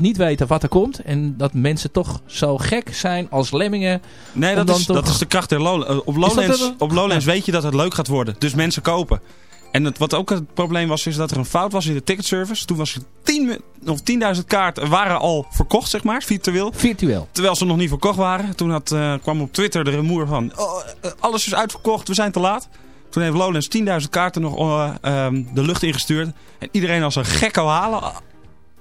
niet weten wat er komt. En dat mensen toch zo gek zijn als lemmingen. Nee, dat, is, dat is de kracht der Lowlands. Op Lowlands, op Lowlands weet je dat het leuk gaat worden. Dus mensen kopen. En het, wat ook het probleem was, is dat er een fout was in de ticketservice. Toen was er 10 of 10.000 kaarten waren al verkocht, zeg maar, virtueel. Virtueel. Terwijl ze nog niet verkocht waren. Toen had, uh, kwam op Twitter de rumoer van, oh, alles is uitverkocht, we zijn te laat. Toen heeft Lowlands 10.000 kaarten nog uh, um, de lucht ingestuurd. En iedereen als een gekko halen.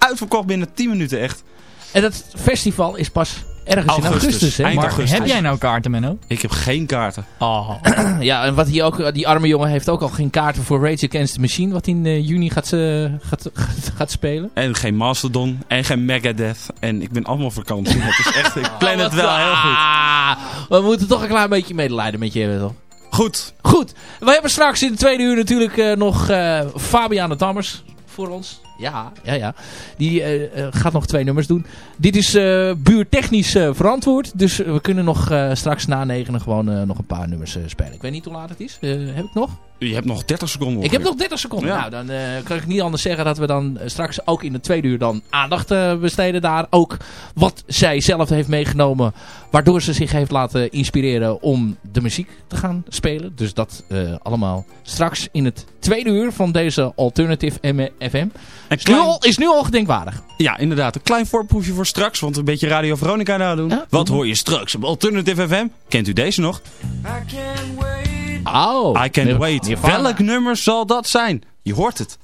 Uitverkocht binnen 10 minuten echt. En dat festival is pas ergens augustus, in augustus. Hè? Maar augustus. heb jij nou kaarten, Menno? Ik heb geen kaarten. Oh. ja, en wat hij ook, die arme jongen heeft ook al geen kaarten voor Rage Against the Machine. Wat in uh, juni gaat, uh, gaat, gaat, gaat, spelen. En geen Mastodon. En geen Megadeth. En ik ben allemaal vakantie. het is echt, ik plan het wel heel goed. Ah, we moeten toch een klein beetje medelijden met je toch? Goed. Goed. We hebben straks in de tweede uur natuurlijk uh, nog uh, Fabian de Tammers voor ons. Ja, ja, ja. Die uh, gaat nog twee nummers doen. Dit is uh, buurtechnisch verantwoord. Dus we kunnen nog straks na negenen gewoon nog een paar nummers spelen. Ik weet niet hoe laat het is. heb ik nog? Je hebt nog 30 seconden. Ik heb nog 30 seconden. Ja. Nou, dan uh, kan ik niet anders zeggen dat we dan straks ook in de tweede uur dan aandacht uh, besteden daar. Ook wat zij zelf heeft meegenomen. Waardoor ze zich heeft laten inspireren om de muziek te gaan spelen. Dus dat uh, allemaal straks in het tweede uur van deze Alternative FM. Is, klein... nu al, is nu al gedenkwaardig. Ja, inderdaad. Een klein voorproefje voor straks. Want een beetje Radio Veronica nou doen. Ja? Wat hoor je straks op Alternative FM? Kent u deze nog? I can't wait. Oh. I Can't Wait. Welk nummer zal dat zijn? Je hoort het.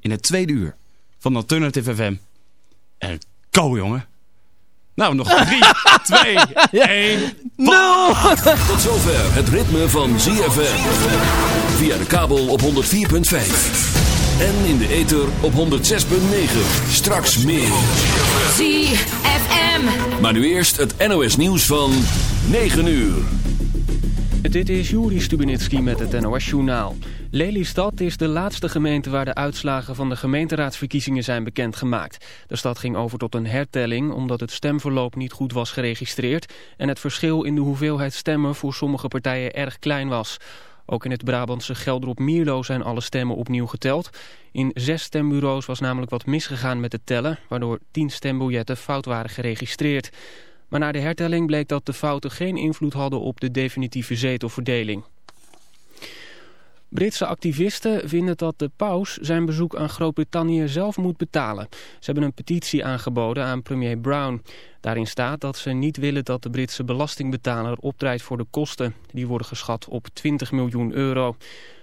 In het tweede uur van Alternative FM. En go jongen. Nou, nog 3, 2, 1, 0. Tot zover het ritme van ZFM. Via de kabel op 104.5. En in de ether op 106.9. Straks meer. ZFM. Maar nu eerst het NOS nieuws van 9 uur. Dit is Juri Stubenitski met het NOS-journaal. Lelystad is de laatste gemeente waar de uitslagen van de gemeenteraadsverkiezingen zijn bekendgemaakt. De stad ging over tot een hertelling omdat het stemverloop niet goed was geregistreerd... en het verschil in de hoeveelheid stemmen voor sommige partijen erg klein was. Ook in het Brabantse Gelderop-Mierlo zijn alle stemmen opnieuw geteld. In zes stembureaus was namelijk wat misgegaan met het tellen... waardoor tien stembiljetten fout waren geregistreerd... Maar na de hertelling bleek dat de fouten geen invloed hadden op de definitieve zetelverdeling. Britse activisten vinden dat de paus zijn bezoek aan Groot-Brittannië zelf moet betalen. Ze hebben een petitie aangeboden aan premier Brown. Daarin staat dat ze niet willen dat de Britse belastingbetaler opdraait voor de kosten. Die worden geschat op 20 miljoen euro.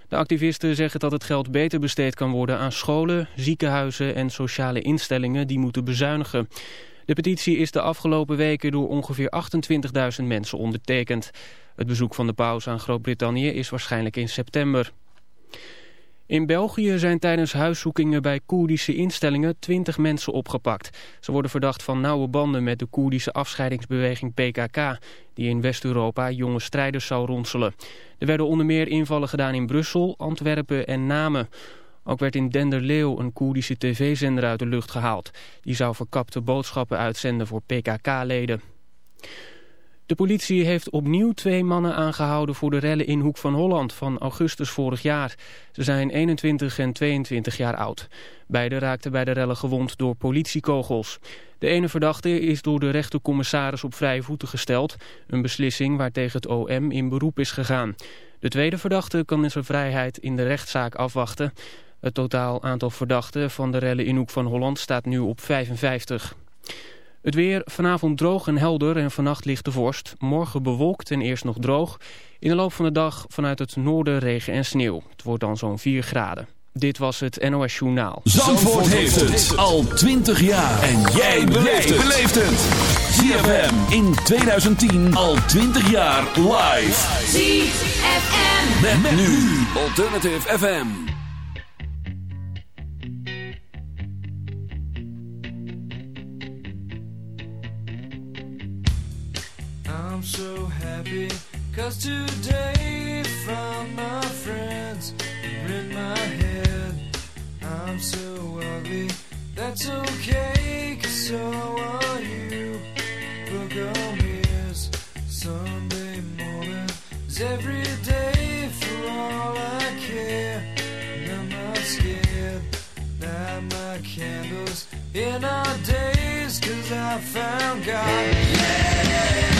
De activisten zeggen dat het geld beter besteed kan worden aan scholen, ziekenhuizen en sociale instellingen die moeten bezuinigen. De petitie is de afgelopen weken door ongeveer 28.000 mensen ondertekend. Het bezoek van de paus aan Groot-Brittannië is waarschijnlijk in september. In België zijn tijdens huiszoekingen bij Koerdische instellingen 20 mensen opgepakt. Ze worden verdacht van nauwe banden met de Koerdische afscheidingsbeweging PKK... die in West-Europa jonge strijders zou ronselen. Er werden onder meer invallen gedaan in Brussel, Antwerpen en Namen... Ook werd in Denderleeuw een Koerdische tv-zender uit de lucht gehaald. Die zou verkapte boodschappen uitzenden voor PKK-leden. De politie heeft opnieuw twee mannen aangehouden voor de rellen in Hoek van Holland van augustus vorig jaar. Ze zijn 21 en 22 jaar oud. Beiden raakten bij de rellen gewond door politiekogels. De ene verdachte is door de rechtercommissaris op vrije voeten gesteld. Een beslissing waar tegen het OM in beroep is gegaan. De tweede verdachte kan in zijn vrijheid in de rechtszaak afwachten. Het totaal aantal verdachten van de rellen in Hoek van Holland staat nu op 55. Het weer vanavond droog en helder en vannacht ligt de vorst. Morgen bewolkt en eerst nog droog. In de loop van de dag vanuit het noorden regen en sneeuw. Het wordt dan zo'n 4 graden. Dit was het NOS Journaal. Zandvoort, heeft het al 20 jaar. En jij beleeft het. ZFM in 2010 al 20 jaar live. ZFM. Met, met nu Alternative FM. I'm so happy. Cause today found my friends are in my head. I'm so ugly That's okay Cause so are you. Book on ears Sunday morning. Is every day for all I care And I'm not scared. Light my candles in our days God. I'm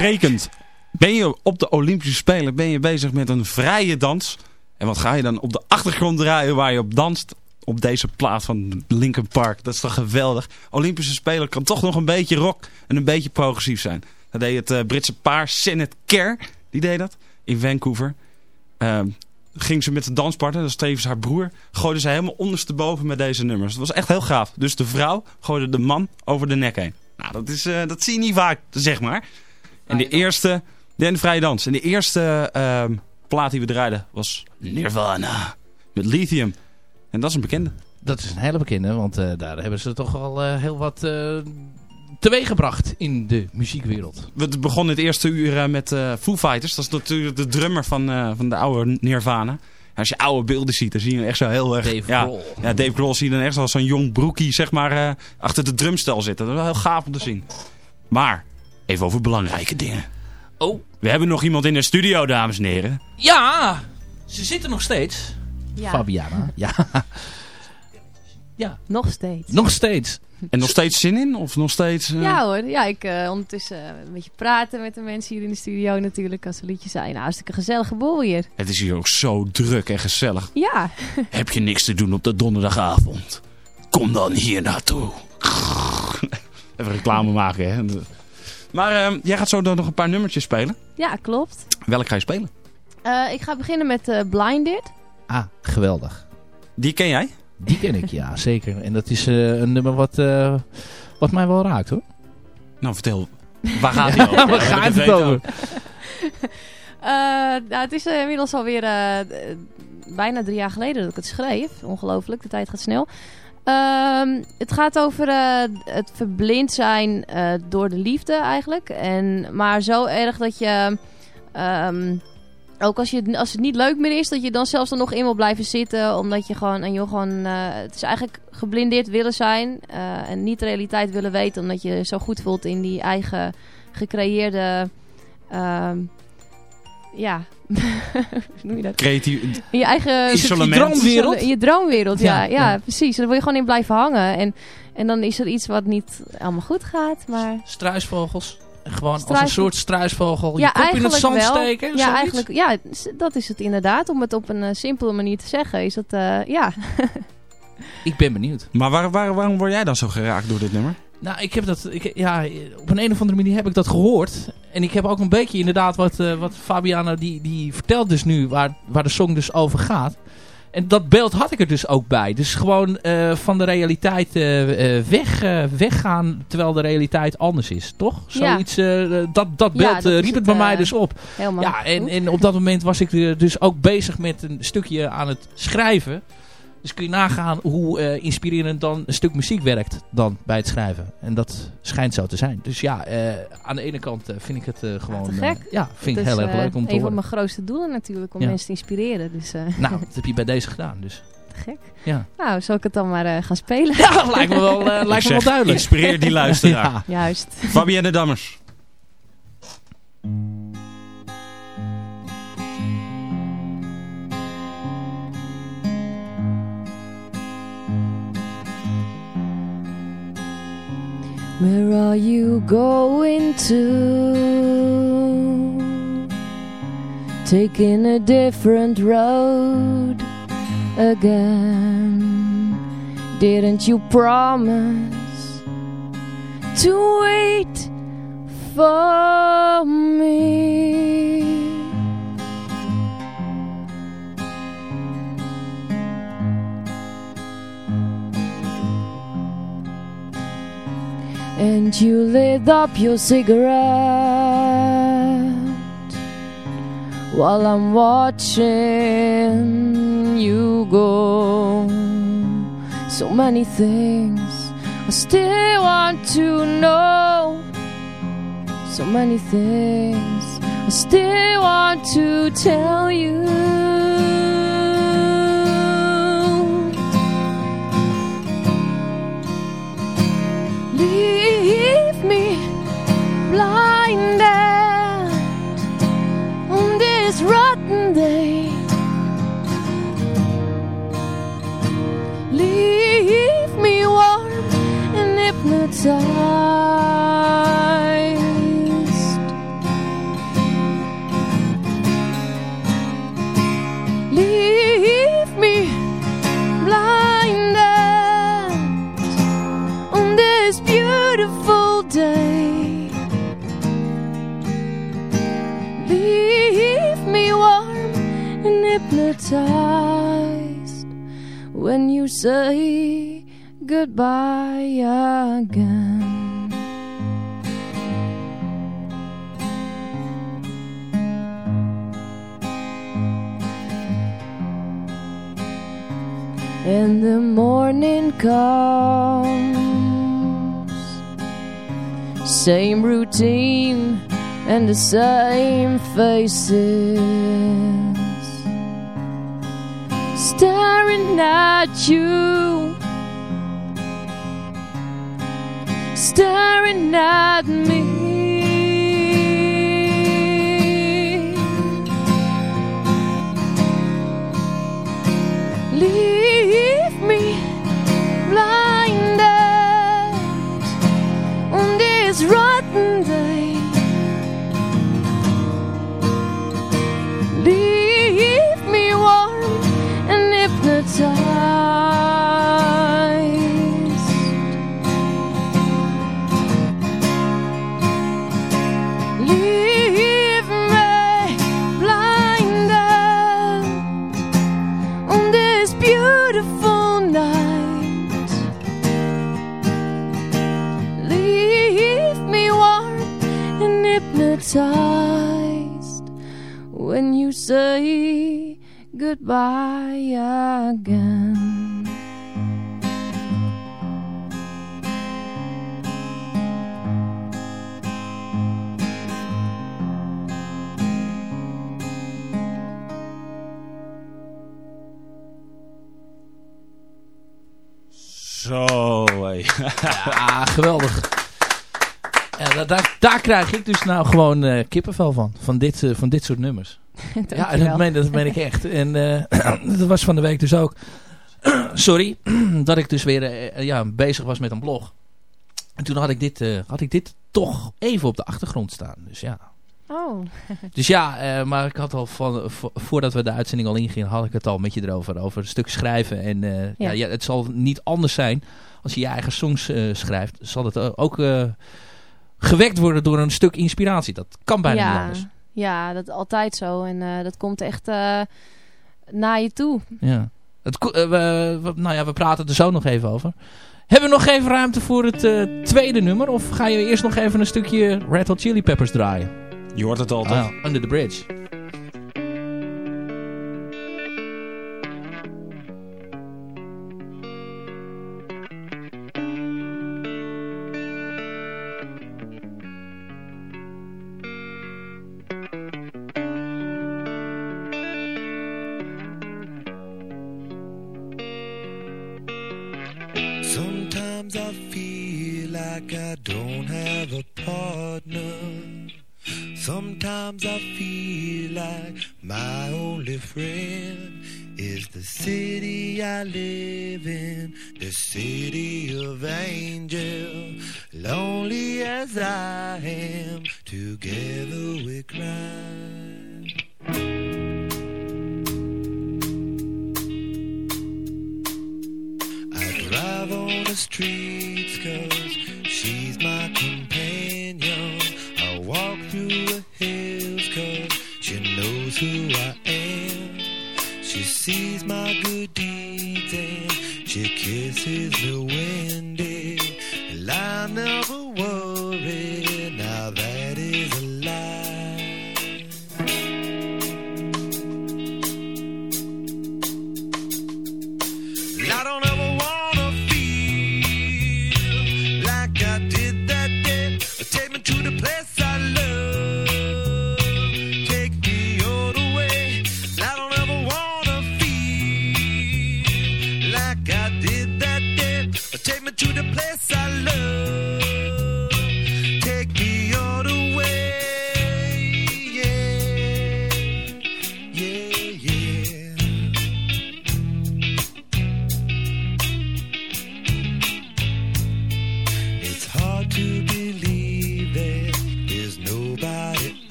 baanbrekend. Ben je op de Olympische Spelen ben je bezig met een vrije dans. En wat ga je dan op de achtergrond draaien waar je op danst? Op deze plaat van Linkin Park. Dat is toch geweldig. Olympische Spelen kan toch nog een beetje rock en een beetje progressief zijn. Dat deed het eh, Britse paar Senate Kerr. Die deed dat in Vancouver. Ehm, ging ze met de danspartner, dat is tevens haar broer, gooide ze helemaal ondersteboven met deze nummers. Dat was echt heel gaaf. Dus de vrouw gooide de man over de nek heen. Nou, dat, is, eh, dat zie je niet vaak, zeg maar. En de eerste, de vrije dans. En de eerste ehm, plaat die we draaiden was Nirvana. Met Lithium. En dat is een bekende. Dat is een hele bekende, want eh, daar hebben ze toch al eh, heel wat uh, teweeggebracht in de muziekwereld. We begonnen het eerste uur met Foo Fighters. Dat is natuurlijk de drummer van, van de oude Nirvana. Als je oude beelden ziet, dan zie je echt zo heel erg... Dave ja, Grohl. Ja, Dave Grohl zie je dan echt als zo'n jong broekie, zeg maar, achter de drumstel zitten. Dat is wel heel gaaf om te zien. Maar, even over belangrijke dingen. Oh. We hebben nog iemand in de studio, dames en heren. Ja, ze zitten nog steeds. Ja, Fabiana. Ja. ja, nog steeds. nog steeds. En nog steeds zin in? Of nog steeds... eh, Ja hoor, ja, ik eh, ondertussen eh, een beetje praten met de mensen hier in de studio natuurlijk als ze liedjes zijn. Nou, hartstikke gezellige boel hier. Het is hier ook zo druk en gezellig. Ja, Heb je niks te doen op de donderdagavond? Kom dan hier naartoe. Even reclame maken, hè. Maar eh, jij gaat zo dan nog een paar nummertjes spelen. ja klopt. Welk ga je spelen? Eh, ik ga beginnen met eh, Blinded. Ah, geweldig. Die ken jij? Die ken ik, ja, zeker. En dat is eh, een nummer wat, eh, wat mij wel raakt, hoor. Nou, vertel. Waar gaat hij over? Waar gaat het over? Eh, nou, het is inmiddels alweer eh, eh, bijna drie jaar geleden dat ik het schreef. Ongelooflijk, de tijd gaat snel. Ehm, het gaat over eh, het verblind zijn eh, door de liefde eigenlijk. En, maar zo erg dat je... ehm, ook als, je, als het niet leuk meer is, dat je dan zelfs er nog in wil blijven zitten. Omdat je gewoon, en joh, gewoon eh, het is eigenlijk geblindeerd willen zijn. en niet de realiteit willen weten. Omdat je zo goed voelt in die eigen gecreëerde... ehm, ja, noem je dat? Creatief. In je eigen Isolement. droomwereld? in je droomwereld, ja. Ja, Ja, ja. precies. Daar wil je gewoon in blijven hangen. En, en dan is er iets wat niet allemaal goed gaat, maar... Struisvogels. Gewoon als een soort struisvogel. Je ja, kop in het eigenlijk zand wel. steken. Ja, zoiets? eigenlijk, ja, dat is het inderdaad. Om het op een eh, simpele manier te zeggen, is dat, eh, ja. Ik ben benieuwd. Maar waar, waar, waarom word jij dan zo geraakt door dit nummer? Nou, ik heb dat, ik, ja, op een, een of andere manier heb ik dat gehoord. En ik heb ook een beetje inderdaad wat, eh, wat Fabiana, die, die vertelt dus nu waar, waar de song dus over gaat. En dat beeld had ik er dus ook bij. Dus gewoon eh, van de realiteit eh, weg, weggaan terwijl de realiteit anders is, toch? Zoiets, dat, dat Ja, beeld dat riep het bij mij dus op. Helemaal Ja, en, en op dat moment was ik dus ook bezig met een stukje aan het schrijven. Dus kun je nagaan hoe eh, inspirerend dan een stuk muziek werkt dan bij het schrijven. En dat schijnt zo te zijn. Dus ja, eh, aan de ene kant eh, vind ik het eh, gewoon... gek. ja, vind ik heel erg leuk om te Een van mijn grootste doelen natuurlijk, om Ja. mensen te inspireren. Dus eh, Nou, dat heb je bij deze gedaan. Dus te gek. ja, Nou, zal ik het dan maar eh, gaan spelen? ja lijkt me wel, eh, lijkt me wel zeg, duidelijk. Inspireer die luisteraar. Ja. Juist. Fabienne Dammers. Where are you going to? Taking a different road again. Didn't you promise to wait for me? And you lit up your cigarette while I'm watching you go. So many things I still want to know. So many things I still want to tell you. Leave blinded on this rotten day. Leave me warm and hypnotized hypnotized when you say goodbye again. And the morning comes, same routine and the same faces staring at you, staring at me. Goodbye again. Zo, hé. Ja, geweldig. Ja, da- daar, daar krijg ik dus nou gewoon eh, kippenvel van. Van dit, eh, van dit soort nummers. Ja, dat meen, dat meen ik echt. En eh, dat was van de week dus ook. Sorry, dat ik dus weer ja, bezig was met een blog. En toen had ik, dit, had ik dit toch even op de achtergrond staan. Dus ja, Oh, dus ja maar ik had al van, vo- voordat we de uitzending al ingingen, had ik het al met je erover. Over een stuk schrijven. En ja. Ja. Het zal niet anders zijn als je je eigen songs schrijft. Zal het ook gewekt worden door een stuk inspiratie. Dat kan bijna niet ja, anders. ja, dat is altijd zo. En eh, dat komt echt eh, naar je toe. Ja. Het, eh, we, we- nou ja, we praten er zo nog even over. Hebben we nog even ruimte voor het eh, tweede nummer? Of ga je eerst nog even een stukje Red Hot Chili Peppers draaien? Je hoort het al, toch? Ah, Under the Bridge.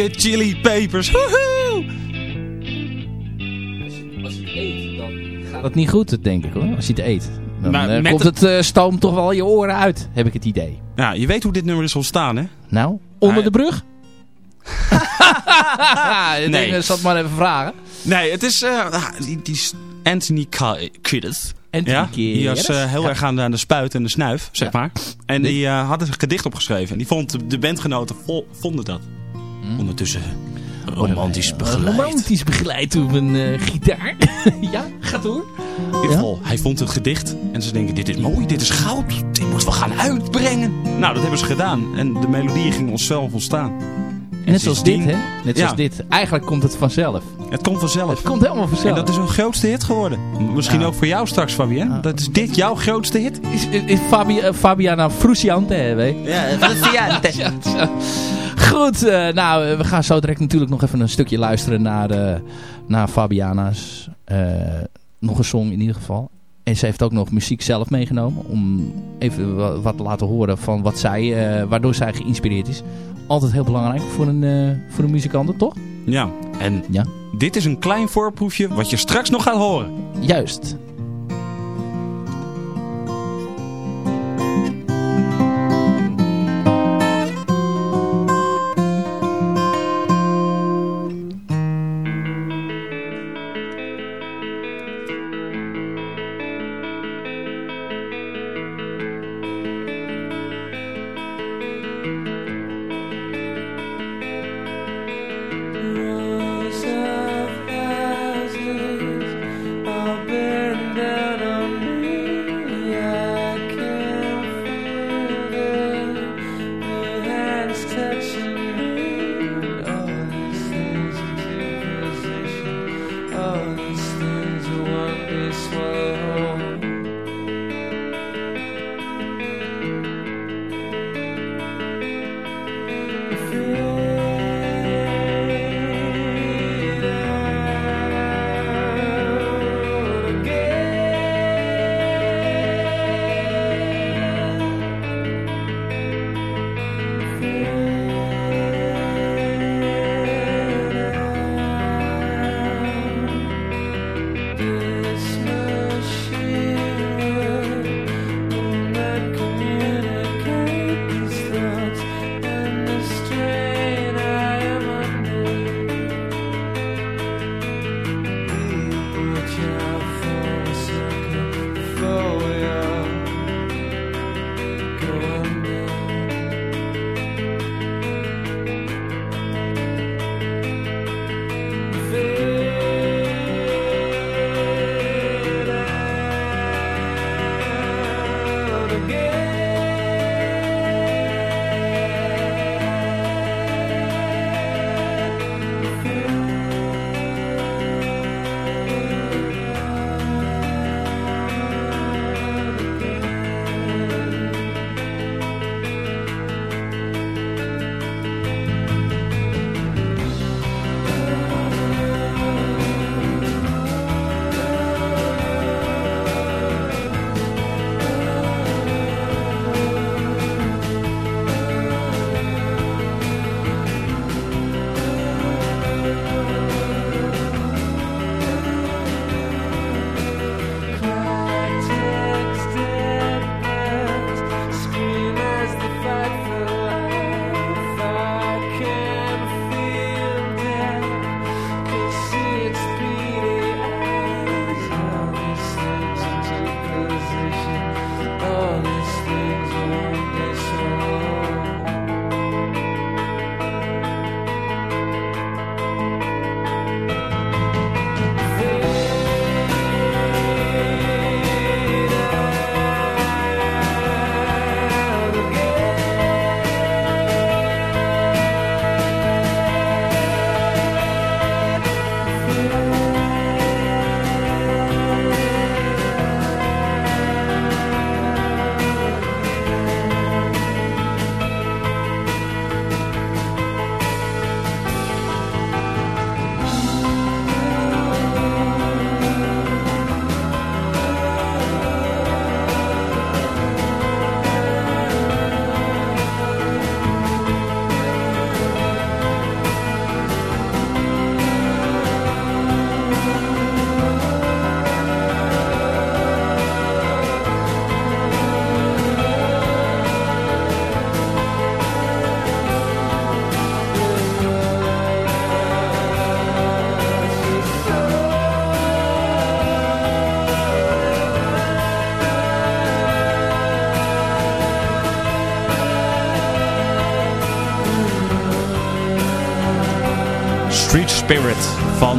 Rode chili pepers. Woehoe! Als je het eet, dan gaat het niet goed, denk ik hoor. Als je het eet. Dan Maar eh, komt het- het eh, stoom toch wel je oren uit, heb ik het idee. Ja, je weet hoe dit nummer is ontstaan, hè? Nou, onder Ah, de brug? Nee. denk, ik zal het maar even vragen. Nee, het is eh, ah, die, die Anthony Kiedis. Ja, die was eh, heel Ja. erg aan de, aan de spuit en de snuif, zeg Ja. maar. En die eh, had een gedicht opgeschreven. En die vond, de bandgenoten vo- vonden dat. Hm. Ondertussen romantisch begeleid. Romantisch begeleid op een eh, gitaar. ja, gaat door. In ieder geval, hij vond het gedicht. En ze denken, dit is mooi, dit is goud. Dit moeten we gaan uitbrengen. Nou, dat hebben ze gedaan. En de melodie ging onszelf ontstaan. Net zoals dit, hè? Net Ja. zoals dit. Eigenlijk komt het vanzelf. Het komt vanzelf. Het komt helemaal vanzelf. En dat is een grootste hit geworden. Misschien Ja. ook voor jou straks, Fabien. Ja. Dat is dit jouw grootste hit? is, is, is Fabi, eh, Fabiana Frusciante, hè, weet je? Ja, Feliciante. Goed, eh, nou, we gaan zo direct natuurlijk nog even een stukje luisteren naar, eh, naar Fabiana's. eh, nog een song in ieder geval. En ze heeft ook nog muziek zelf meegenomen. Om even wa- wat te laten horen van wat zij, waardoor zij geïnspireerd is. Altijd heel belangrijk voor een, voor een muzikant, toch? Ja, en Ja. dit is een klein voorproefje wat je straks nog gaat horen. Juist.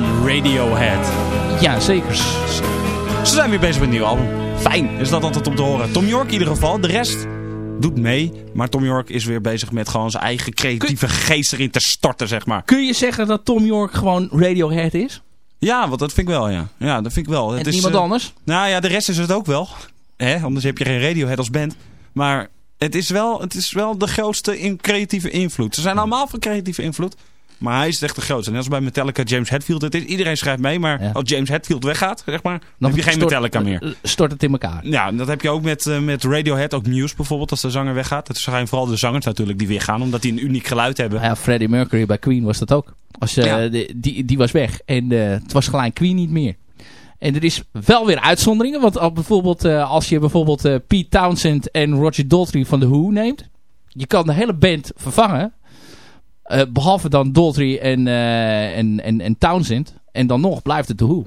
Van Radiohead. Ja, zeker. Ze zijn weer bezig met een nieuw album. Fijn is dat altijd om te horen. Tom York in ieder geval. De rest doet mee. Maar Tom York is weer bezig met gewoon zijn eigen creatieve geest erin te storten, zeg maar. Kun je zeggen dat Tom York gewoon Radiohead is? Ja, want dat vind ik wel, ja. Ja, dat vind ik wel. En Het is, niemand eh, anders? Nou ja, de rest is het ook wel. Hè? Anders heb je geen Radiohead als band. Maar het is wel, het is wel de grootste in creatieve invloed. Ze zijn allemaal van creatieve invloed. Maar hij is echt de grootste. Net als bij Metallica, James Hetfield. Het is, iedereen schrijft mee, maar Ja. als James Hetfield weggaat, zeg maar, dan, heb je geen stort- Metallica meer. eh, Stort het in elkaar. Ja, dat heb je ook met, eh, met Radiohead, ook Muse bijvoorbeeld, als de zanger weggaat. Het zijn vooral de zangers natuurlijk die weggaan, omdat die een uniek geluid hebben. Ja, Freddie Mercury bij Queen was dat ook. Als, eh, Ja. die, die, die was weg. En het was gelijk Queen niet meer. En er is wel weer uitzonderingen. Want al bijvoorbeeld, als je bijvoorbeeld Pete Townsend en Roger Daltrey van The Who neemt. Je kan de hele band vervangen. Eh, behalve dan Daltrey en, eh, en, en, en Townsend. En dan nog blijft het The Who.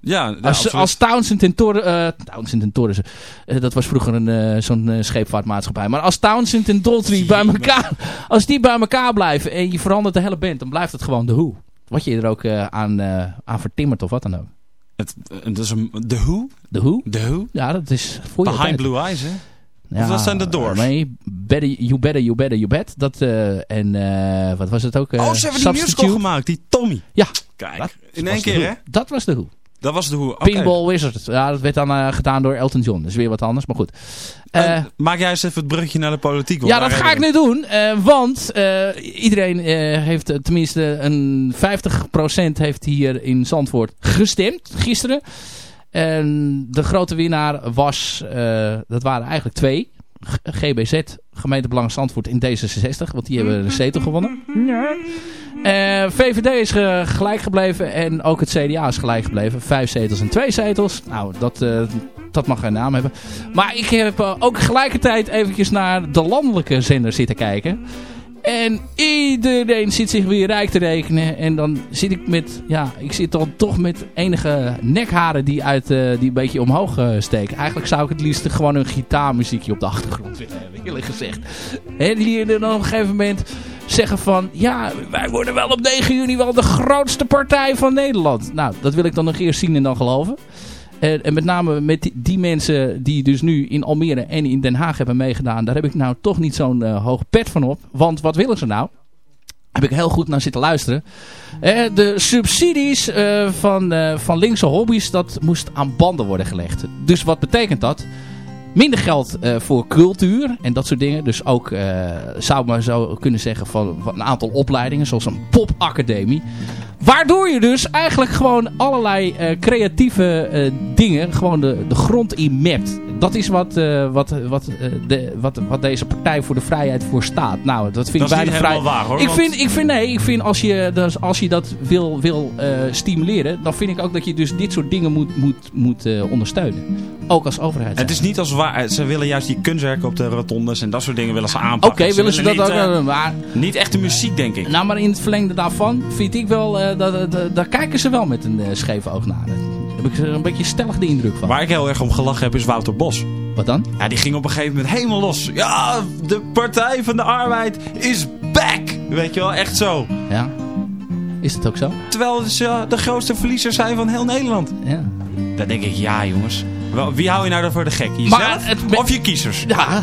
Ja, ja, Als, als Townsend en Torres... eh Townsend en Torres... dat was vroeger een, zo'n scheepvaartmaatschappij. Maar als Townsend en Daltrey bij elkaar... Als die bij elkaar blijven en je verandert de hele band... dan blijft het gewoon de Who. Wat je er ook aan, aan vertimmert of wat dan ook. Het, het is een, The Who? De Who? The Who? Ja, dat is voor je Behind. Blue Eyes, hè? Ja, dat zijn de Doors? Nee, better, You Better, You Better, You Bet. Dat, eh, en eh, wat was het ook? eh, oh, ze hebben die musical gemaakt, die Tommy. Ja. Kijk, Dat in één keer, hè? Dat was de Who. Dat was de Who. Oké. Pinball Wizard. Ja, dat werd dan eh, gedaan door Elton John. Dat is weer wat anders, maar goed. Eh, Eh, maak jij eens even het bruggetje naar de politiek. Ja, dat ga ik nu doen. eh, want eh, iedereen eh, heeft eh, tenminste een 50% heeft hier in Zandvoort gestemd gisteren. En de grote winnaar was, eh, dat waren eigenlijk twee. G- GBZ, gemeentebelang Zandvoort in D66. Want die hebben een zetel gewonnen. Eh, VVD is gelijk gebleven en ook het CDA is gelijk gebleven. Vijf zetels en twee zetels. Nou, dat, eh, dat mag geen naam hebben. Maar ik heb ook gelijkertijd eventjes naar de landelijke zender zitten kijken. En iedereen zit zich weer rijk te rekenen. En dan zit ik met, ja, ik zit dan toch met enige nekharen die, uit, eh, die een beetje omhoog eh, steken. Eigenlijk zou ik het liefst gewoon een gitaarmuziekje op de achtergrond willen hebben, eerlijk gezegd. En die er dan op een gegeven moment zeggen van, ja, wij worden wel op 9 juni wel de grootste partij van Nederland. Nou, dat wil ik dan nog eerst zien en dan geloven. En, en met name met die, mensen die dus nu in Almere en in Den Haag hebben meegedaan. Daar heb ik nou toch niet zo'n eh, hoge pet van op. Want wat willen ze nou? Heb ik heel goed naar zitten luisteren. Eh, de subsidies eh, van, eh, van linkse hobby's, dat moest aan banden worden gelegd. Dus wat betekent dat? Minder geld eh, voor cultuur en dat soort dingen. Dus ook, eh, zou maar zo kunnen zeggen, van, een aantal opleidingen. Zoals een popacademie. Waardoor je dus eigenlijk gewoon allerlei eh, creatieve dingen gewoon de, de grond in mapt. Dat is wat, eh, wat, wat, eh, de, wat, wat deze Partij voor de Vrijheid voor staat. Nou, dat vind Dat ik bijna vrij. waar, hoor. Ik want- vind, ik vind, nee, ik vind als je, dus als je dat wil, wil eh, stimuleren, dan vind ik ook dat je dus dit soort dingen moet, moet, moet ondersteunen. Ook als overheid. Het is niet als waar. Ze willen juist die kunstwerken op de rotondes en dat soort dingen willen ze Oké, aanpakken. willen ze dat niet, ook? maar, niet echt de muziek, denk ik. nou, maar in het verlengde daarvan vind ik wel, dat, daar kijken ze wel met een scheve oog naar. Daar heb ik een beetje stellig de indruk van. Waar ik heel erg om gelachen heb is Wouter Bos. Wat dan? Ja, die ging op een gegeven moment helemaal los. Ja, de Partij van de Arbeid is back. Weet je wel, echt zo. Ja. Is dat ook zo? Terwijl ze de grootste verliezers zijn van heel Nederland. Ja. Dan denk ik, ja jongens. Wel, Wie hou je nou voor de gek? Jezelf Maar het- of je kiezers? Ja,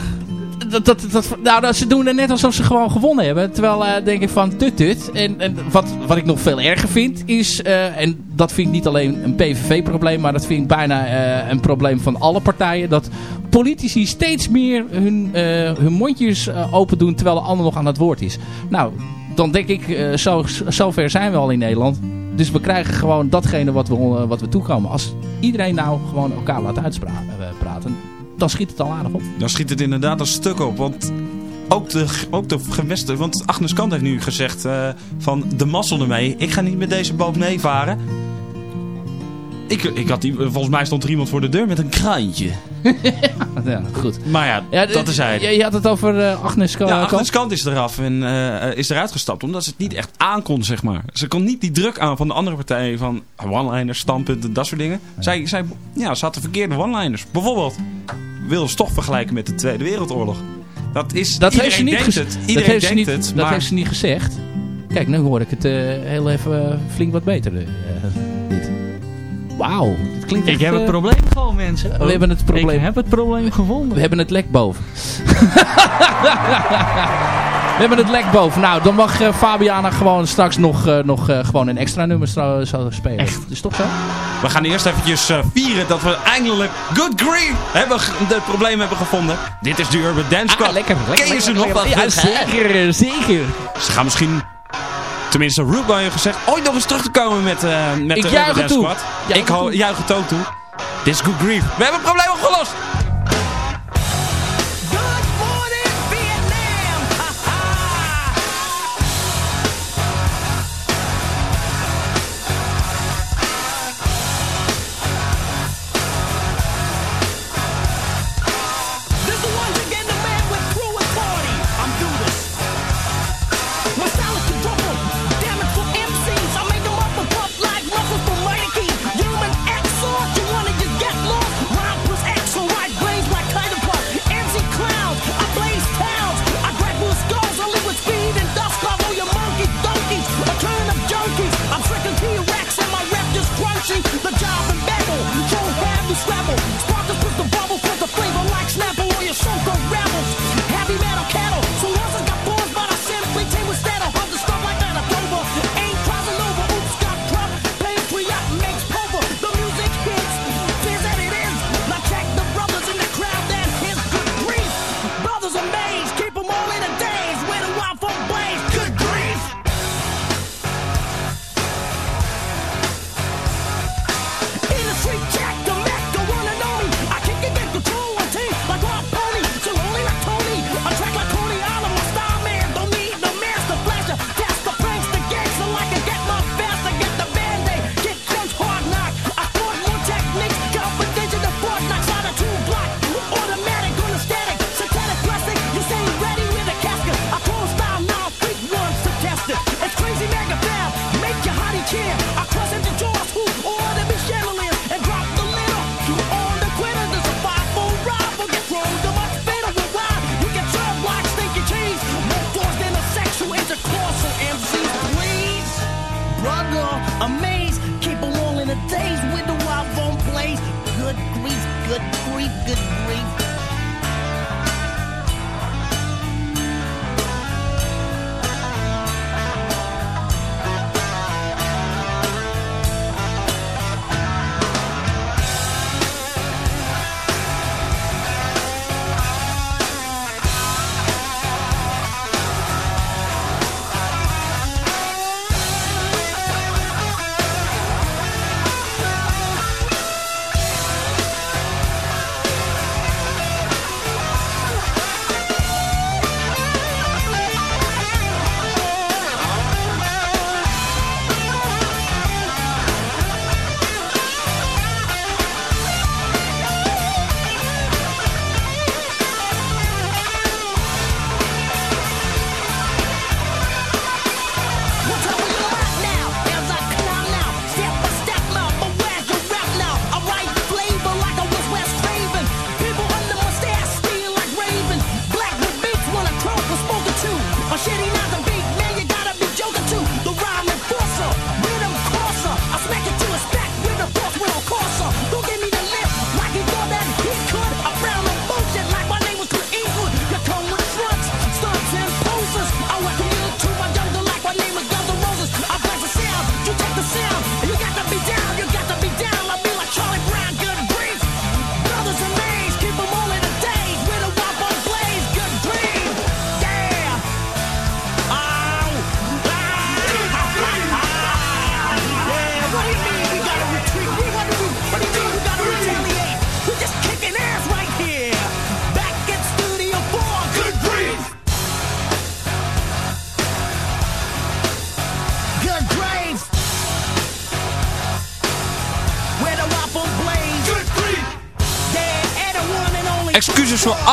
dat, dat, dat, nou, ze doen er net alsof ze gewoon gewonnen hebben. Terwijl eh, denk ik van tut tut. En, en wat, wat ik nog veel erger vind is, eh, en dat vind ik niet alleen een PVV-probleem, maar dat vind ik bijna eh, een probleem van alle partijen. Dat politici steeds meer hun, hun mondjes open doen terwijl de ander nog aan het woord is. Nou, dan denk ik, zo, zover zijn we al in Nederland. Dus we krijgen gewoon datgene wat we, wat we toekomen. Als iedereen nou gewoon elkaar laat uitspraten, dan schiet het al aardig op. Dan schiet het inderdaad een stuk op. Want ook de, ook de gewesten... Want Agnes Kant heeft nu gezegd eh, van de mazzel ermee. Ik ga niet met deze boot meevaren. Ik, ik had die, volgens mij stond er iemand voor de deur met een kraantje. Ja, goed. Maar ja, Ja, dat is hij. Je, je had het over eh, Agnes Ka- Ja, Kant. Agnes Kant is eraf en eh, is eruit gestapt. Omdat ze het niet echt aankon, zeg maar. Ze kon niet die druk aan van de andere partijen. Van one-liners, standpunten, dat soort dingen. Zij, zij, ja, ze had de verkeerde one-liners. Bijvoorbeeld, wil ze toch vergelijken met de Tweede Wereldoorlog. Dat is, Dat iedereen heeft ze niet denkt gez- het. dat Iedereen heeft ze denkt niet, het, Dat maar heeft ze niet gezegd. Kijk, nu hoor ik het eh, heel even eh, flink wat beter. eh, dit. Wauw, het klinkt Ik echt, heb het eh, probleem gewoon, mensen. We hebben het probleem. Ik heb het probleem gevonden. We hebben het lek boven. We hebben het lek boven. Nou, dan mag eh, Fabiana gewoon straks nog, eh, nog eh, gewoon een extra nummer zo, spelen. Echt? Is toch zo? We gaan eerst eventjes vieren dat we eindelijk Good Grief hebben het probleem hebben gevonden. Dit is de Urban Dance Squad. Ah, lekker, lekker. Ken je ze nog? Wat Ja, zeker, zeker. Ze gaan misschien, tenminste Rootboy heeft gezegd, ooit nog eens terug te komen met, met Ik de juich het. Squad. Juich Ik het ho- toe. juich het ook toe. Dit is Good Grief. We hebben het probleem opgelost.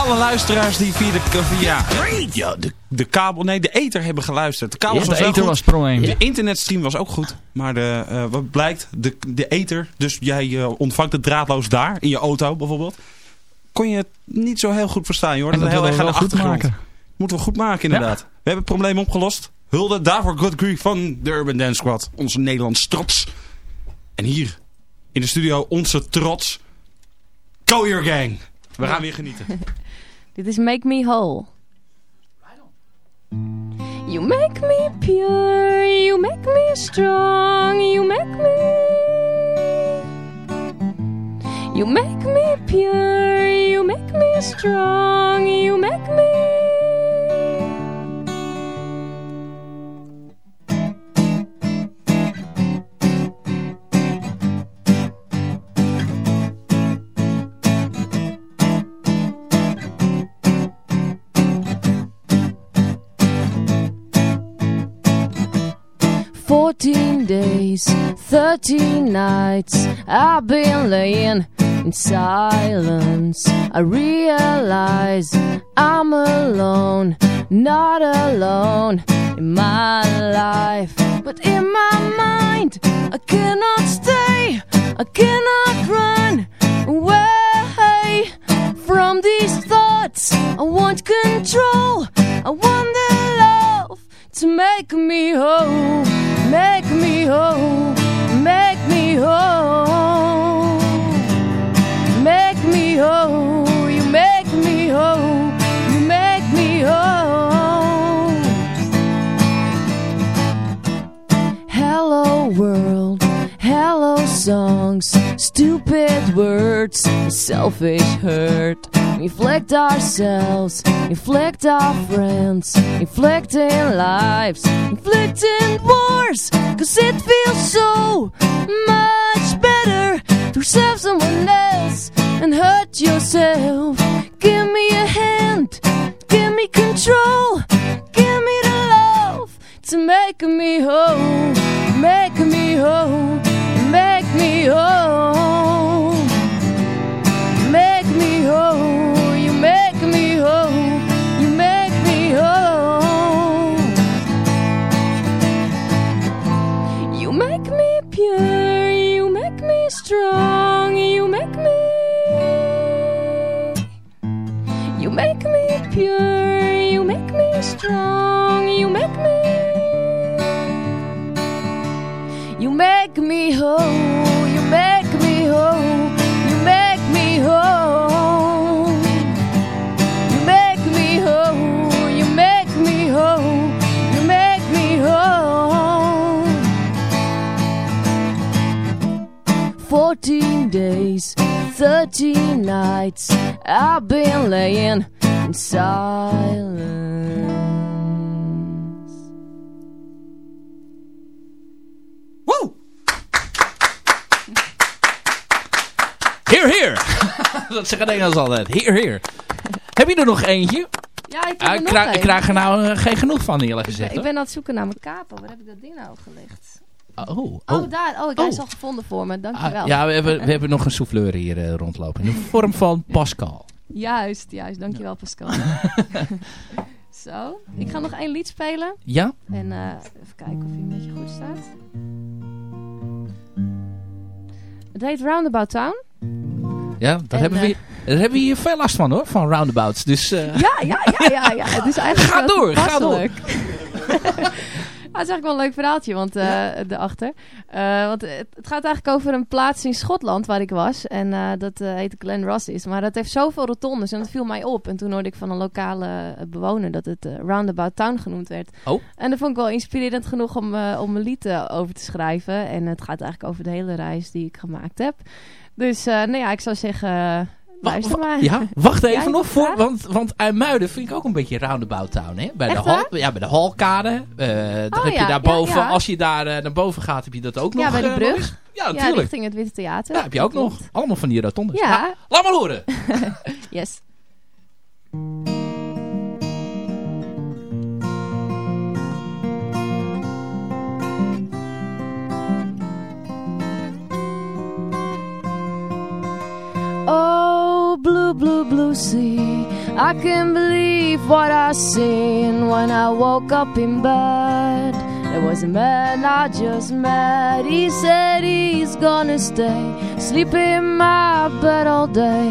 Alle luisteraars die via de, via, ja, de, de kabel, nee, de ether hebben geluisterd. De kabel Ja, was de goed. was het probleem. De internetstream was ook goed. Maar de, eh, wat blijkt, de, de ether, dus jij eh, ontvangt het draadloos daar, in je auto bijvoorbeeld. Kon je het niet zo heel goed verstaan, joh. En dat heel willen erg we aan de achtergrond. maken. Moeten we goed maken, inderdaad. We hebben het probleem opgelost. hulde. Daarvoor Good Grief van de Urban Dance Squad. Onze Nederlands trots. En hier in de studio onze trots. Collier Gang. We gaan weer genieten. Dit is Make Me Whole. You make me pure, you make me strong, you make me... You make me pure, you make me strong, you make me... Fourteen days, thirteen nights, I've been laying in silence. I realize I'm alone, not alone in my life, but in my mind, I cannot stay, I cannot run away from these thoughts. I want control, I want the love to make me whole, make me whole, make me whole, make me whole, you make me whole, you make me whole. Hello world, songs, stupid words, selfish hurt. Inflict ourselves, inflict our friends, inflicting lives, inflicting wars. Cause it feels so much better to serve someone else and hurt yourself. Give me a hand, give me control, give me the love to make me whole, make me whole, me whole, make me whole, you make me whole, you make me whole, you make me pure, you make me strong, you make me, you make me pure, you make me strong, thirteen nights, I've been laying in silence. Woe! Heer, heer. dat zeggen Nederlanders altijd. Heer, heer. Heb je er nog eentje? Ja, ik heb Ah, er ik, nog krijg, een. ik krijg er nou eh, geen genoeg van, eerlijk gezegd. Ik ben aan het zoeken naar mijn kapo. Waar heb ik dat ding nou gelegd? Oh, oh. Oh, daar. Oh, ik Oh. is al gevonden voor me. Dankjewel. Ah, ja, we hebben, we hebben nog een souffleur hier eh, rondlopen. In de vorm van Pascal. Juist, juist. Dankjewel Pascal. Zo. Ik ga nog één lied spelen. Ja? En eh, even kijken of hij een beetje goed staat. Het heet Roundabout Town. Ja, daar, En, hebben we, eh, daar hebben we hier veel last van hoor, van roundabouts. Dus Ja, ja, ja, ja. ja. Het is eigenlijk Ga wel door, ga door. toepasselijk. Ah, is eigenlijk wel een leuk verhaaltje want, eh erachter. Eh, want het, het gaat eigenlijk over een plaats in Schotland waar ik was. En eh, dat heet Glen Ross is. Maar dat heeft zoveel rotondes en dat viel mij op. En toen hoorde ik van een lokale bewoner dat het Roundabout Town genoemd werd. Oh. En dat vond ik wel inspirerend genoeg om, om een lied over te schrijven. En het gaat eigenlijk over de hele reis die ik gemaakt heb. Dus nou ja, ik zou zeggen, luister maar. ja, wacht Ja, even nog. Voor, want, want IJmuiden vind ik ook een beetje roundabout town. Hè? Bij, de hal, waar? ja, bij de Halkade. eh dan Oh, heb ja, je daarboven, ja, ja. als je daar eh, naar boven gaat, heb je dat ook nog. Ja, bij de eh, brug. Ja, Ja, natuurlijk. richting het Witte Theater. Ja, heb je ook nog. Allemaal van die rotondes. Ja. Nou, laat maar horen. Yes. Oh, blue, blue, sea. I can't believe what I seen when I woke up in bed. There was a man I just met. He said he's gonna stay, sleep in my bed all day.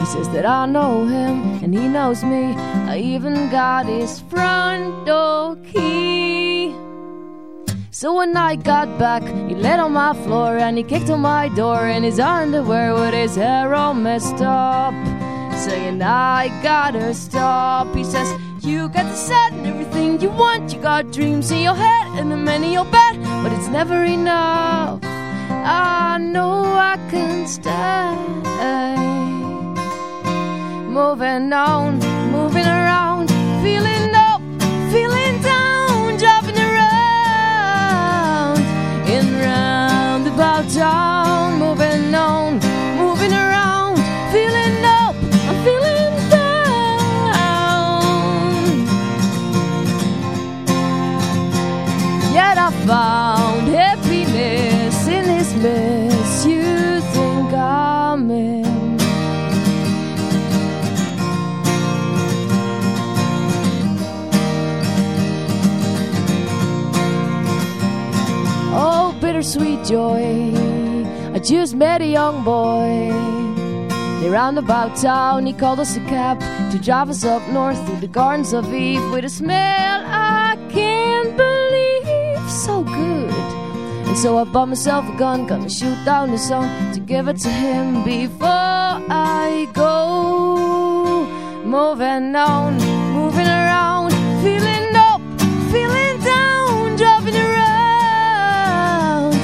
He says that I know him and he knows me. I even got his front door key. So when I got back, he laid on my floor and he kicked on my door in his underwear with his hair all messed up. Saying, I gotta stop. He says, You got the set and everything you want. You got dreams in your head and the men in your bed, but it's never enough. I know I can stay. Moving on, moving around, feeling up, feeling found happiness in this mess you think I'm in. Oh, bittersweet joy. I just met a young boy. They roundabout town, he called us a cab to drive us up north through the gardens of Eve with a smell And so I bought myself a gun, gonna shoot down the sun to give it to him before I go. Moving on, moving around, feeling up, feeling down, driving around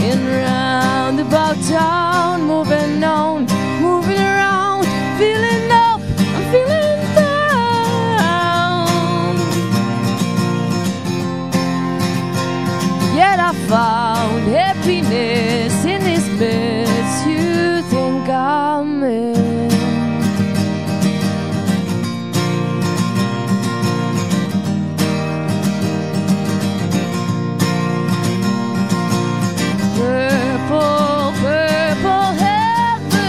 in roundabout town, moving on, moving around, feeling up, I'm feeling down. Yet I found Purple, purple heather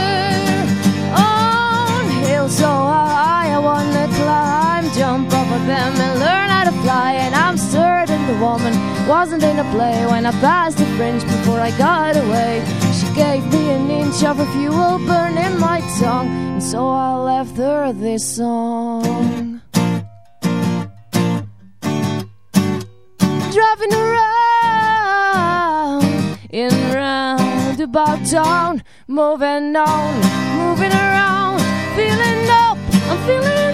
on hills so high I wanna climb, jump of them and learn how to fly. And I'm certain the woman wasn't in a play when I passed the fringe before I got away. She gave me an inch of her fuel burning my tongue, and so I left her this song. Driving around in roundabout town, moving on, moving around, feeling up, I'm feeling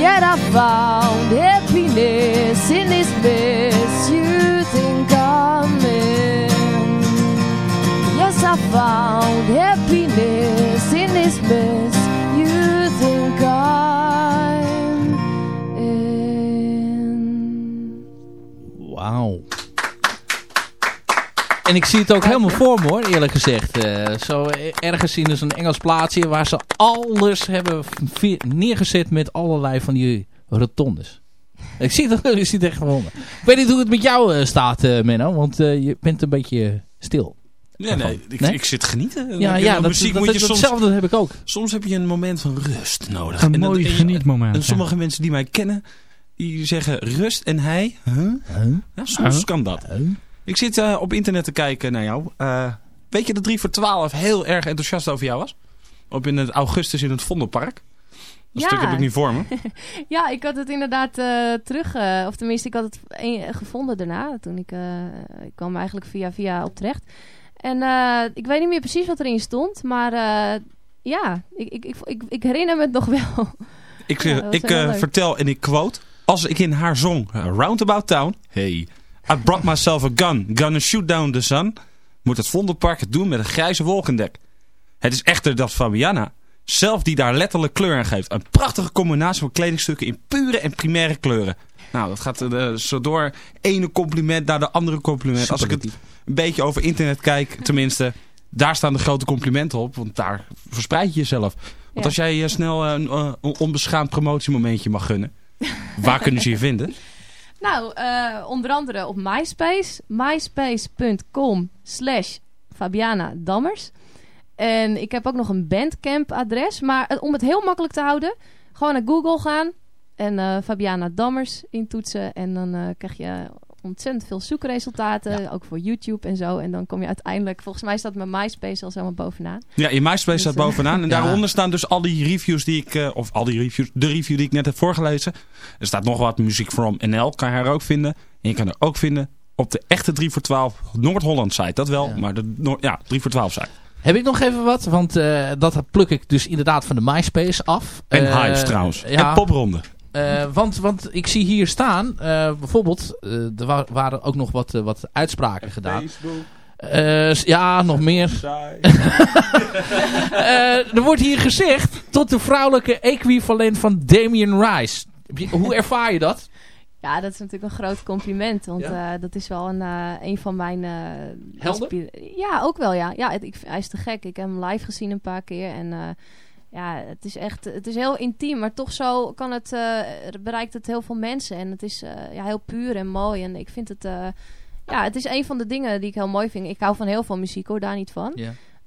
Yet I found happiness in this mess you think I'm in. Yes, I found happiness in this mess En ik zie het ook helemaal voor me hoor, eerlijk gezegd. Eh, zo ergens in zo'n Engels plaatsje waar ze alles hebben neergezet met allerlei van die rotondes. Ik zie het, ik zie het echt gewoon. Ik weet niet hoe het met jou eh, staat, eh, Menno, want eh, je bent een beetje stil. Nee, nee, ik, Nee? ik zit genieten. Ja, ja dat, muziek dat, moet je dat- soms, hetzelfde heb ik ook. soms heb je een moment van rust nodig. Een En dat- mooi genietmoment. En ja. sommige mensen die mij kennen, die zeggen rust en hij. Huh? Ja, soms Huh? kan dat. Ik zit eh, op internet te kijken naar jou. Eh, weet je dat 3 voor 12 heel erg enthousiast over jou was? Op in het augustus in het Vondelpark. Dat Ja. stuk heb ik niet voor me. Ja, ik had het inderdaad eh, terug, of tenminste, ik had het een- gevonden daarna. Toen ik, ik kwam eigenlijk via via op terecht. En ik weet niet meer precies wat erin stond, maar ja, ik, ik, ik, ik, ik herinner me het nog wel. Ik, Ja, ik vertel en ik quote. Als ik in haar zong, Roundabout Town. Hey, I brought myself a gun. Gonna shoot down the sun. Moet het Vondelpark het doen met een grijze wolkendek. Het is echter dat Fabiana, zelf die daar letterlijk kleur aan geeft. Een prachtige combinatie van kledingstukken in pure en primaire kleuren. Nou, dat gaat eh, zo door. Ene compliment naar de andere compliment. Als ik het een beetje over internet kijk, tenminste... Daar staan de grote complimenten op, want daar verspreid je jezelf. Want Ja. als jij eh, snel een eh, een onbeschaamd promotiemomentje mag gunnen... waar kunnen ze je vinden? Nou, eh, onder andere op MySpace. myspace.com slash Fabiana Dammers. En ik heb ook nog een Bandcamp adres. Maar eh, om het heel makkelijk te houden, gewoon naar Google gaan. En eh, Fabiana Dammers intoetsen. En dan krijg je ontzettend veel zoekresultaten. Ook voor YouTube en zo. En dan kom je uiteindelijk, volgens mij staat mijn MySpace al helemaal bovenaan. Ja, je MySpace Dus, staat eh, bovenaan. En Ja. daaronder staan dus al die reviews die ik... eh, of al die reviews, de review die ik net heb voorgelezen. Er staat nog wat muziek from NL. Kan je haar ook vinden. En je kan er ook vinden op de echte 3 voor 12 Noord-Holland site. Dat wel, Ja. maar de Noord- ja, 3 voor 12 site. Heb ik nog even wat? Want eh, dat pluk ik dus inderdaad van de MySpace af. En Eh, Hives trouwens. Ja, En popronde. Eh, want, want ik zie hier staan, eh, bijvoorbeeld, eh, er wa- waren ook nog wat, wat uitspraken gedaan. Eh, s- ja, nog meer. Eh, er wordt hier gezegd tot de vrouwelijke equivalent van Damien Rice. Hoe ervaar je dat? Ja, dat is natuurlijk een groot compliment. Want Ja? eh, dat is wel een, eh, een van mijn... eh, Helden? Ja, ook wel, ja. ja het- ik, hij is te gek. Ik heb hem live gezien een paar keer. En eh, ja, het is echt... Het is heel intiem, maar toch zo kan het... eh, bereikt het heel veel mensen. En het is eh, ja, heel puur en mooi. En ik vind het... eh, ja, het is een van de dingen die ik heel mooi vind. Ik hou van heel veel muziek, hoor. Daar niet van.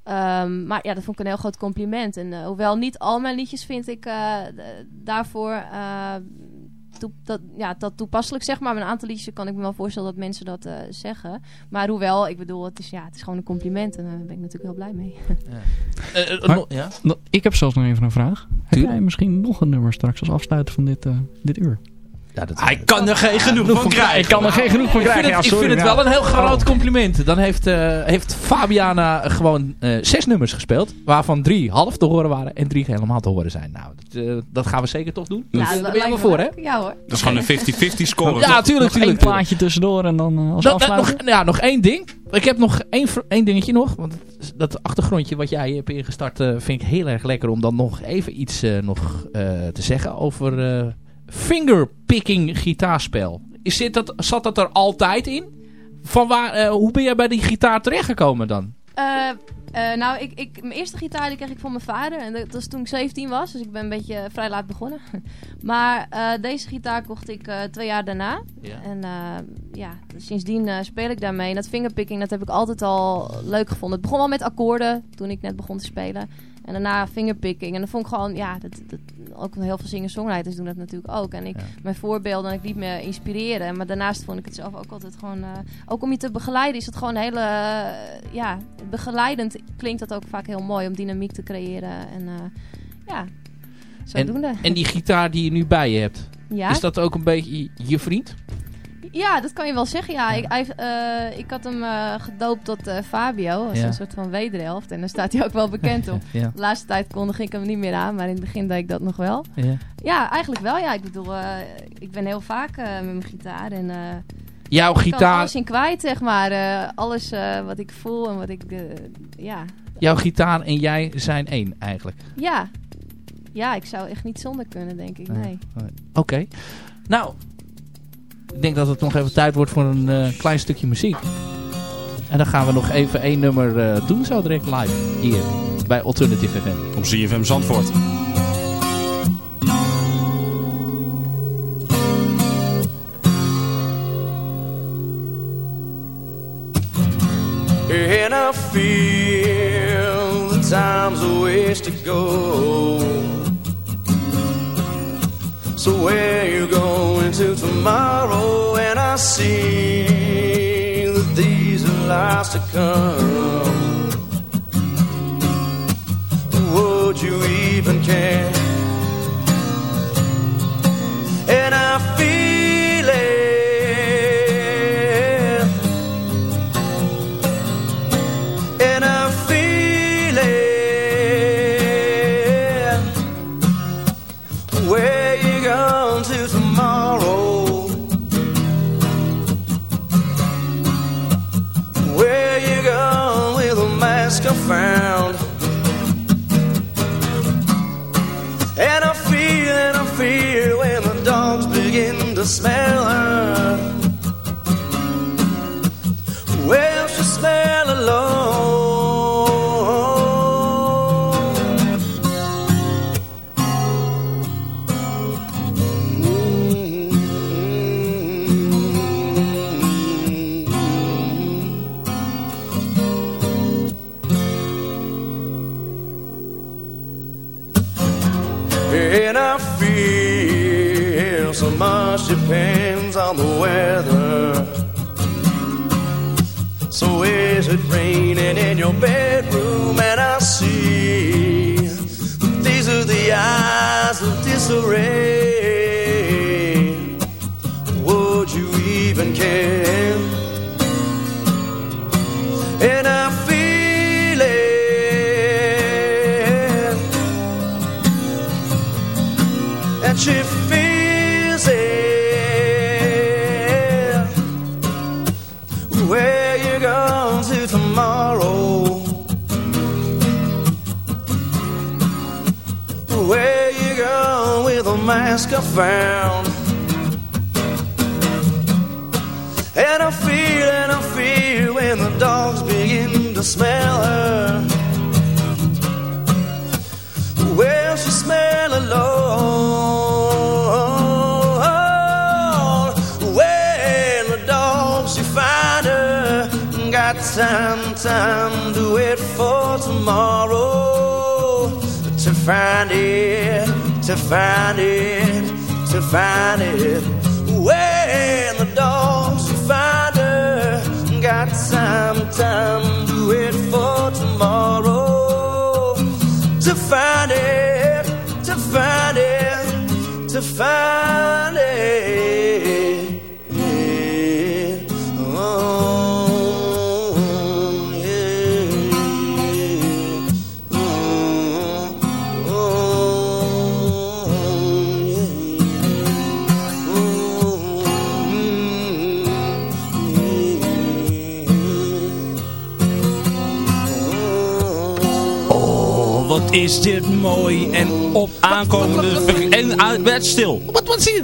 Ehm, maar ja, dat vond ik een heel groot compliment. En hoewel niet al mijn liedjes vind ik daarvoor toe- dat, ja, dat toepasselijk, zeg maar. Met een aantal liedjes kan ik me wel voorstellen dat mensen dat eh, zeggen. Maar hoewel, ik bedoel, het is, ja, het is gewoon een compliment. En daar ben ik natuurlijk heel blij mee. Eh, eh, Maar- no- ja? Ik heb zelfs nog even een vraag. Heb jij misschien nog een nummer straks als afsluiter van dit, eh, dit uur? Ja, dat, Hij kan er geen genoeg van krijgen. Ik kan er geen genoeg van ik vind krijgen. het, ja, ik vind het wel een heel groot Oh. compliment. Dan heeft, eh, heeft Fabiana gewoon eh, zes nummers gespeeld. Waarvan drie half te horen waren en drie helemaal te horen zijn. Nou, dat, eh, dat gaan we zeker toch doen. Ja, Dus, dat daar ben je lijkt wel me voor, hè? Ja hoor. Dat is gewoon een 50-50 score. Ja, tuurlijk, Nog één plaatje tussendoor en dan als nog, ja, nog één ding. Ik heb nog één, één dingetje nog. Want het- dat achtergrondje wat jij hebt ingestart vind ik heel erg lekker om dan nog even iets eh, nog, eh, te zeggen over eh, fingerpicking gitaarspel. Is dit dat, zat dat er altijd in? Van waar, eh, hoe ben jij bij die gitaar terechtgekomen dan? Eh, eh, nou, ik, ik, mijn eerste gitaar die kreeg ik van mijn vader. En dat was toen ik 17 was. Dus ik ben een beetje vrij laat begonnen. maar deze gitaar kocht ik twee jaar daarna. Ja. En ja, sindsdien speel ik daarmee. En dat fingerpicking, dat heb ik altijd al leuk gevonden. Het begon al met akkoorden, toen ik net begon te spelen. En daarna fingerpicking. En dat vond ik gewoon, ja, dat, dat, ook heel veel singer-songwriters doen dat natuurlijk ook. En ik, Ja. mijn voorbeelden, ik liet me inspireren. Maar daarnaast vond ik het zelf ook altijd gewoon... eh, ook om je te begeleiden is het gewoon hele... eh, ja, begeleidend klinkt dat ook vaak heel mooi om dynamiek te creëren. En eh, ja, zodoende. En die gitaar die je nu bij je hebt, ja? is dat ook een beetje je vriend? Ja, dat kan je wel zeggen. Ja, Ja. Ik, eh, ik had hem eh, gedoopt tot eh, Fabio. Als Ja. een soort van wederhelft. En daar staat hij ook wel bekend om. Ja. De laatste tijd kondig ik hem niet meer aan. Maar in het begin deed ik dat nog wel. ja. Ja, eigenlijk wel. Ja, ik bedoel, ik ben heel vaak met mijn gitaar. En Jouw ik kan gitaar, alles in kwijt, zeg maar. Alles wat ik voel en wat ik... ja. jouw gitaar en jij zijn één eigenlijk. ja. Ja, ik zou echt niet zonder kunnen, denk ik. Nee. Oké. Nou, ik denk dat het nog even tijd wordt voor een eh, klein stukje muziek. En dan gaan we nog even één nummer eh, doen zo direct live. Hier, bij Alternative FM. Op ZFM Zandvoort. And I feel the time's a ways to go. So where you going to tomorrow? See that these are lies to come. Would you even care? weather. So is it raining in your bedroom? And I see these are the eyes of disarray. Mask I found? And I feel and I feel when the dogs begin to smell her. Well, she smell alone. When the dogs you find her, got time, time to wait for tomorrow to find it, to find it, to find it. When the dogs find her, got time, time to wait for tomorrow to find it, to find it, to find it. Is dit mooi. En op aankomende... En werd stil. Wat, wat zie je?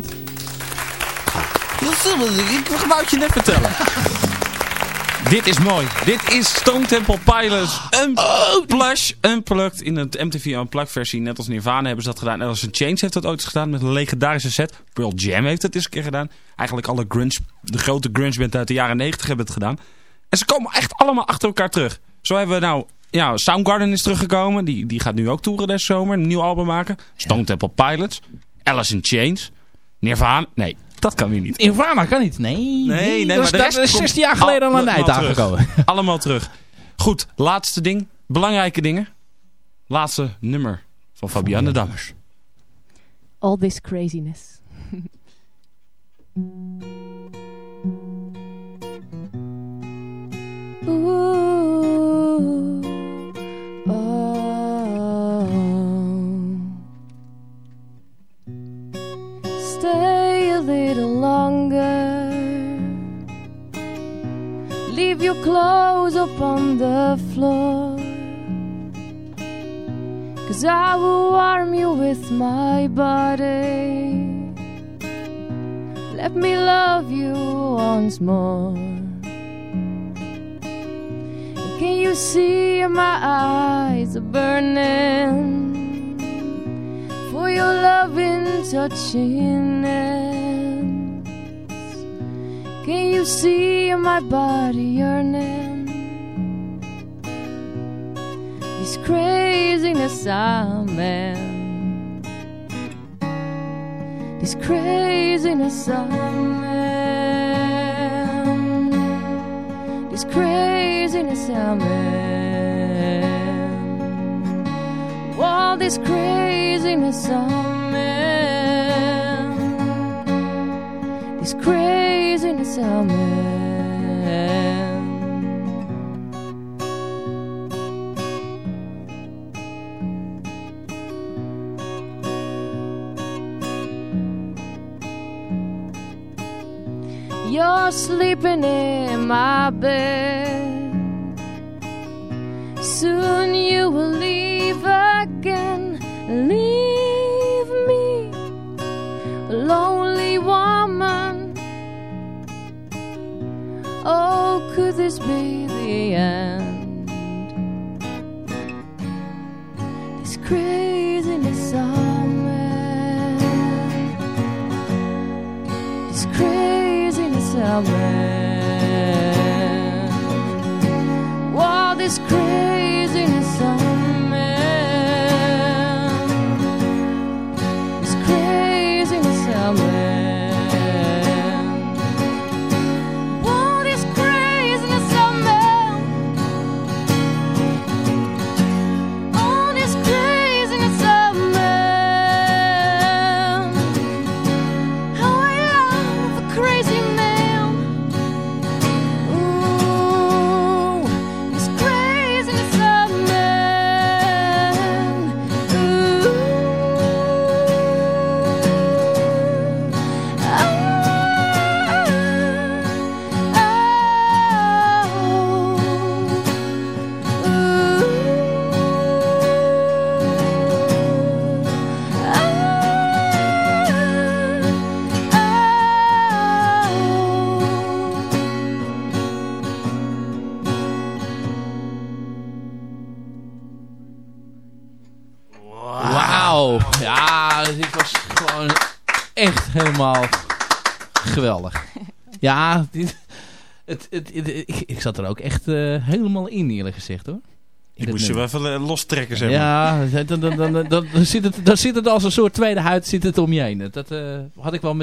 Ik wou het je net vertellen. Dit is mooi. Dit is Stone Temple Pilots Unplush, Unplugged in het MTV Unplugged versie. Net als Nirvana hebben ze dat gedaan. Alice in Chains heeft dat ooit gedaan met een legendarische set. Pearl Jam heeft het eens een keer gedaan. Eigenlijk alle grunge, de grote grunge band uit de jaren 90 hebben het gedaan. En ze komen echt allemaal achter elkaar terug. Zo hebben we nou... Ja, Soundgarden is teruggekomen. Die, die gaat nu ook toeren deze zomer. Een nieuw album maken. Stone Temple Pilots. Alice in Chains. Nirvana. Nee, dat kan weer niet. Nirvana kan niet. Nee, Nee, nee, dat maar is, de dat rest is komt 16 jaar geleden al aan het eind allemaal terug. aangekomen. Allemaal terug. Goed, laatste ding. Belangrijke dingen. Laatste nummer van Fabienne Dammers. All this craziness. Ooh, longer. Leave your clothes upon the floor. Cause I will warm you with my body. Let me love you once more. Can you see my eyes are burning for your loving touching hands? Can you see my body yearning? This craziness I'm in. This craziness I'm in. This craziness I'm in. All this craziness I'm in. This craziness I'm in. You're sleeping in my bed. Soon you will leave again. Leave Oh, could this be the end? This craziness I'm in. This craziness I'm in. Helemaal geweldig. Ja, dit, het, het, het- ik, ik zat er ook echt eh, helemaal in eerlijk gezegd hoor. Ik moest je wel even eh, lostrekken, zeg maar. Ja, dan, dan, dan, dan, dan, dan zit het, dan zit het als een soort tweede huid zit het om je heen. Dat eh, had ik wel